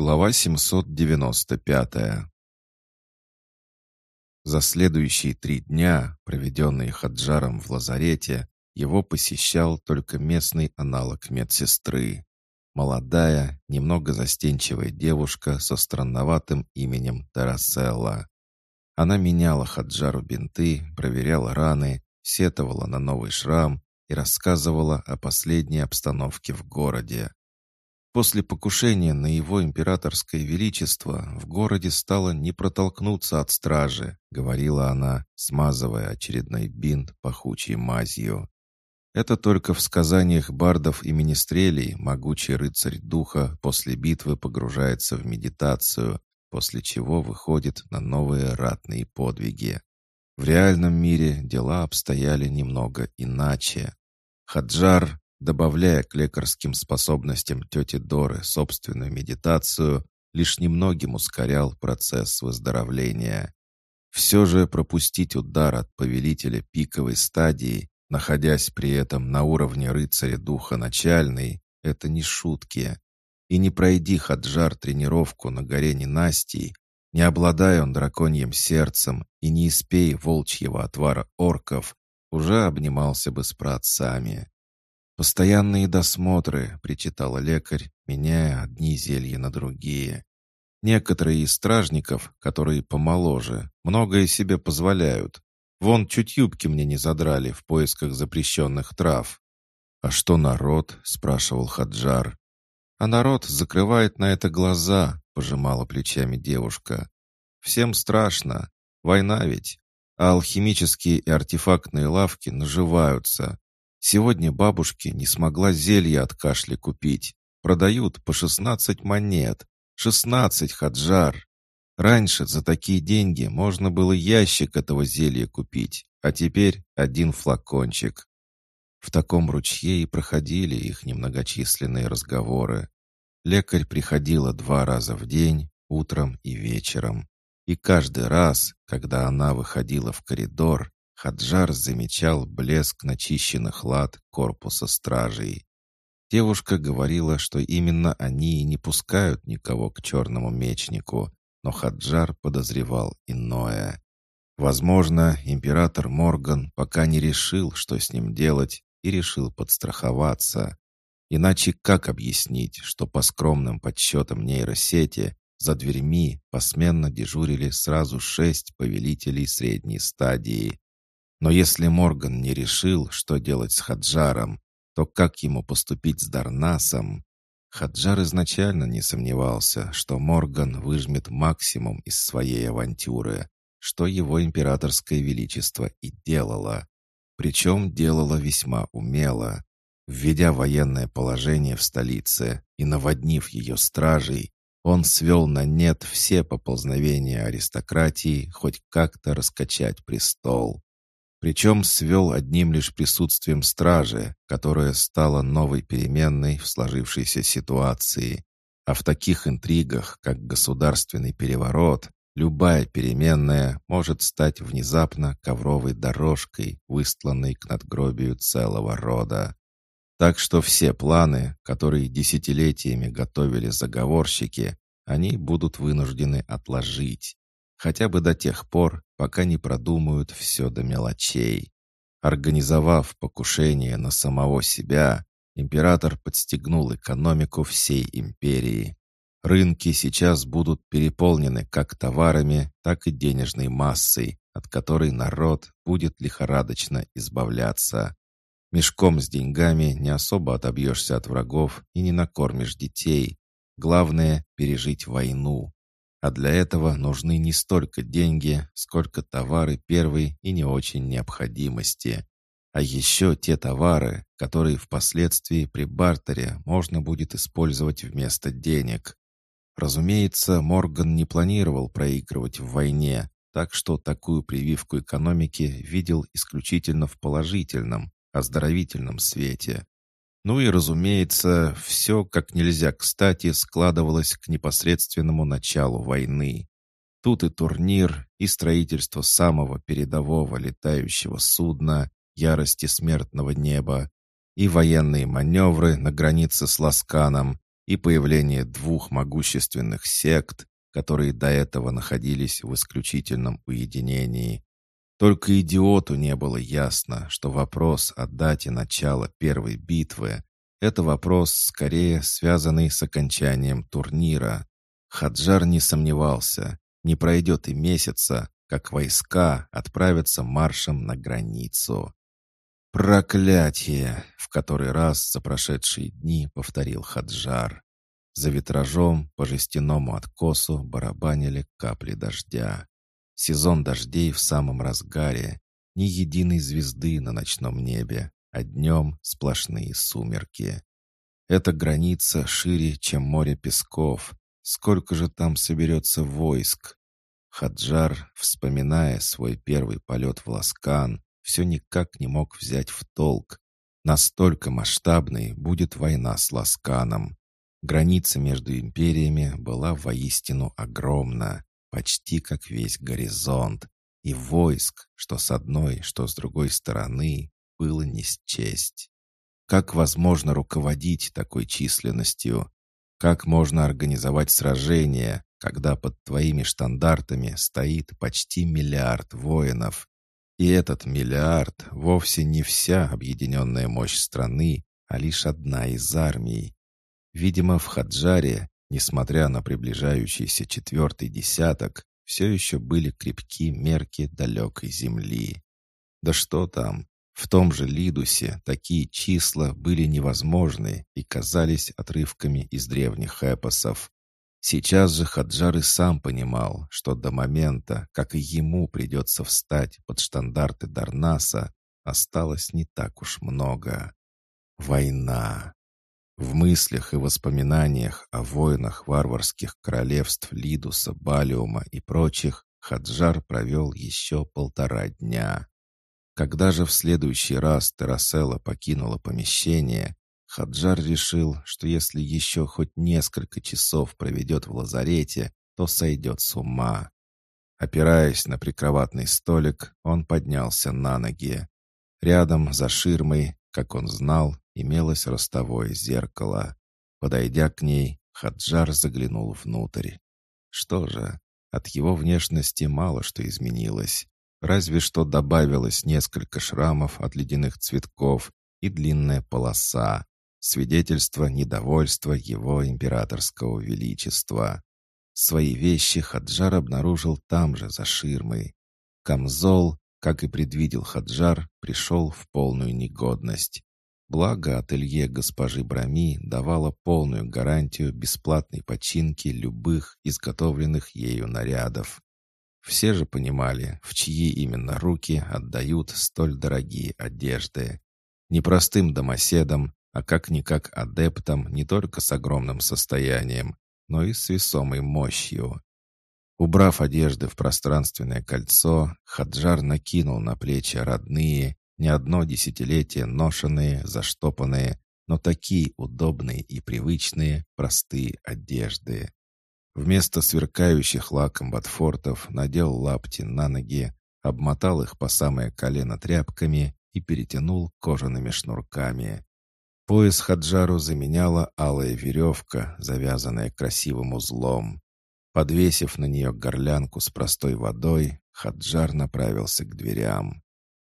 Глава 795 За следующие три дня, проведенные Хаджаром в лазарете, его посещал только местный аналог медсестры. Молодая, немного застенчивая девушка со странноватым именем Тараселла. Она меняла Хаджару бинты, проверяла раны, сетовала на новый шрам и рассказывала о последней обстановке в городе. После покушения на его императорское величество в городе стало не протолкнуться от стражи, говорила она, смазывая очередной бинт пахучей мазью. Это только в сказаниях бардов и министрелей могучий рыцарь духа после битвы погружается в медитацию, после чего выходит на новые ратные подвиги. В реальном мире дела обстояли немного иначе. Хаджар, добавляя к лекарским способностям тети Доры собственную медитацию, лишь немногим ускорял процесс выздоровления. Все же пропустить удар от повелителя пиковой стадии, находясь при этом на уровне рыцаря духа начальный, это не шутки. И не пройди Хаджар тренировку на горе ненастий, не обладая он драконьим сердцем и не испей волчьего отвара орков, уже обнимался бы с праотцами. «Постоянные досмотры», — причитала лекарь, меняя одни зелья на другие. «Некоторые из стражников, которые помоложе, многое себе позволяют. Вон чуть юбки мне не задрали в поисках запрещенных трав». «А что народ?» — спрашивал Хаджар. «А народ закрывает на это глаза», — пожимала плечами девушка. «Всем страшно. Война ведь а алхимические и артефактные лавки наживаются. Сегодня бабушке не смогла зелье от кашля купить. Продают по 16 монет. 16 хаджар. Раньше за такие деньги можно было ящик этого зелья купить, а теперь один флакончик. В таком ручье и проходили их немногочисленные разговоры. Лекарь приходила два раза в день, утром и вечером. И каждый раз, когда она выходила в коридор, Хаджар замечал блеск начищенных лад корпуса стражей. Девушка говорила, что именно они и не пускают никого к черному мечнику, но Хаджар подозревал иное. Возможно, император Морган пока не решил, что с ним делать, и решил подстраховаться. Иначе как объяснить, что по скромным подсчетам нейросети за дверьми посменно дежурили сразу шесть повелителей средней стадии. Но если Морган не решил, что делать с Хаджаром, то как ему поступить с Дарнасом? Хаджар изначально не сомневался, что Морган выжмет максимум из своей авантюры, что его императорское величество и делало. Причем делало весьма умело. Введя военное положение в столице и наводнив ее стражей, он свел на нет все поползновения аристократии хоть как-то раскачать престол. Причем свел одним лишь присутствием стражи, которая стала новой переменной в сложившейся ситуации. А в таких интригах, как государственный переворот, любая переменная может стать внезапно ковровой дорожкой, выстланной к надгробию целого рода. Так что все планы, которые десятилетиями готовили заговорщики, они будут вынуждены отложить. Хотя бы до тех пор, пока не продумают все до мелочей. Организовав покушение на самого себя, император подстегнул экономику всей империи. Рынки сейчас будут переполнены как товарами, так и денежной массой, от которой народ будет лихорадочно избавляться. Мешком с деньгами не особо отобьешься от врагов и не накормишь детей. Главное — пережить войну. А для этого нужны не столько деньги, сколько товары первой и не очень необходимости. А еще те товары, которые впоследствии при бартере можно будет использовать вместо денег. Разумеется, Морган не планировал проигрывать в войне, так что такую прививку экономики видел исключительно в положительном, оздоровительном свете. Ну и, разумеется, все как нельзя кстати складывалось к непосредственному началу войны. Тут и турнир, и строительство самого передового летающего судна, ярости смертного неба, и военные маневры на границе с Ласканом, и появление двух могущественных сект, которые до этого находились в исключительном уединении. Только идиоту не было ясно, что вопрос о дате начала первой битвы — это вопрос, скорее связанный с окончанием турнира. Хаджар не сомневался, не пройдет и месяца, как войска отправятся маршем на границу. «Проклятие!» — в который раз за прошедшие дни повторил Хаджар. За витражом по жестяному откосу барабанили капли дождя. Сезон дождей в самом разгаре. Ни единой звезды на ночном небе, а днем сплошные сумерки. Эта граница шире, чем море песков. Сколько же там соберется войск? Хаджар, вспоминая свой первый полет в Ласкан, все никак не мог взять в толк. Настолько масштабной будет война с Ласканом. Граница между империями была воистину огромна, почти как весь горизонт, и войск, что с одной, что с другой стороны, было не счесть. Как возможно руководить такой численностью? Как можно организовать сражение, когда под твоими штандартами стоит почти миллиард воинов? И этот миллиард вовсе не вся объединенная мощь страны, а лишь одна из армий. Видимо, в Хаджаре, несмотря на приближающийся четвертый десяток, все еще были крепки мерки далекой земли. Да что там, в том же Лидусе такие числа были невозможны и казались отрывками из древних эпосов. Сейчас же Хаджар и сам понимал, что до момента, как и ему придется встать под штандарты Дарнаса, осталось не так уж много. Война. В мыслях и воспоминаниях о войнах варварских королевств Лидуса, Балиума и прочих Хаджар провел еще полтора дня. Когда же в следующий раз Террасела покинула помещение, Хаджар решил, что если еще хоть несколько часов проведет в лазарете, то сойдет с ума. Опираясь на прикроватный столик, он поднялся на ноги. Рядом, за ширмой, как он знал, имелось ростовое зеркало. Подойдя к ней, Хаджар заглянул внутрь. Что же, от его внешности мало что изменилось. Разве что добавилось несколько шрамов от ледяных цветков и длинная полоса, свидетельство недовольства его императорского величества. Свои вещи Хаджар обнаружил там же, за ширмой. Камзол, как и предвидел Хаджар, пришел в полную негодность. Благо, ателье госпожи Брами давало полную гарантию бесплатной починки любых изготовленных ею нарядов. Все же понимали, в чьи именно руки отдают столь дорогие одежды. Не простым домоседам, а как-никак адептам не только с огромным состоянием, но и с весомой мощью. Убрав одежды в пространственное кольцо, Хаджар накинул на плечи родные, не одно десятилетие ношенные, заштопанные, но такие удобные и привычные, простые одежды. Вместо сверкающих лаком ботфортов надел лапти на ноги, обмотал их по самое колено тряпками и перетянул кожаными шнурками. Пояс Хаджару заменяла алая веревка, завязанная красивым узлом. Подвесив на нее горлянку с простой водой, Хаджар направился к дверям.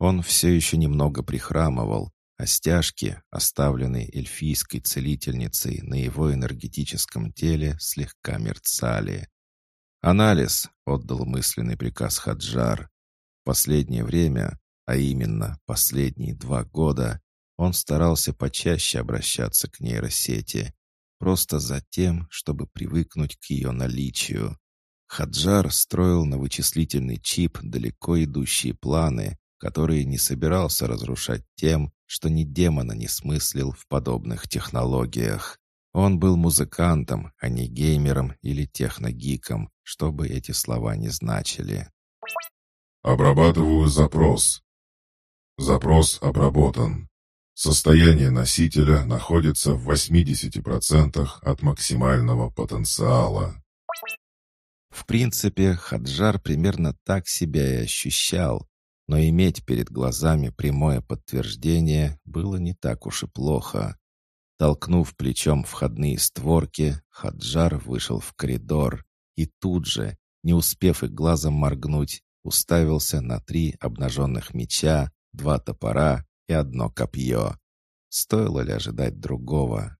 Он все еще немного прихрамывал, а стяжки, оставленные эльфийской целительницей на его энергетическом теле, слегка мерцали. «Анализ», — отдал мысленный приказ Хаджар. Последнее время, а именно последние два года, он старался почаще обращаться к нейросети, просто за тем, чтобы привыкнуть к ее наличию. Хаджар строил на вычислительный чип далеко идущие планы, которые не собирался разрушать тем, что ни демона не смыслил в подобных технологиях. Он был музыкантом, а не геймером или техногиком, что бы эти слова не значили. Обрабатываю запрос. Запрос обработан. Состояние носителя находится в 80% от максимального потенциала. В принципе, Хаджар примерно так себя и ощущал, но иметь перед глазами прямое подтверждение было не так уж и плохо. Толкнув плечом входные створки, Хаджар вышел в коридор и тут же, не успев и глазом моргнуть, уставился на три обнаженных меча, два топора и одно копье. Стоило ли ожидать другого?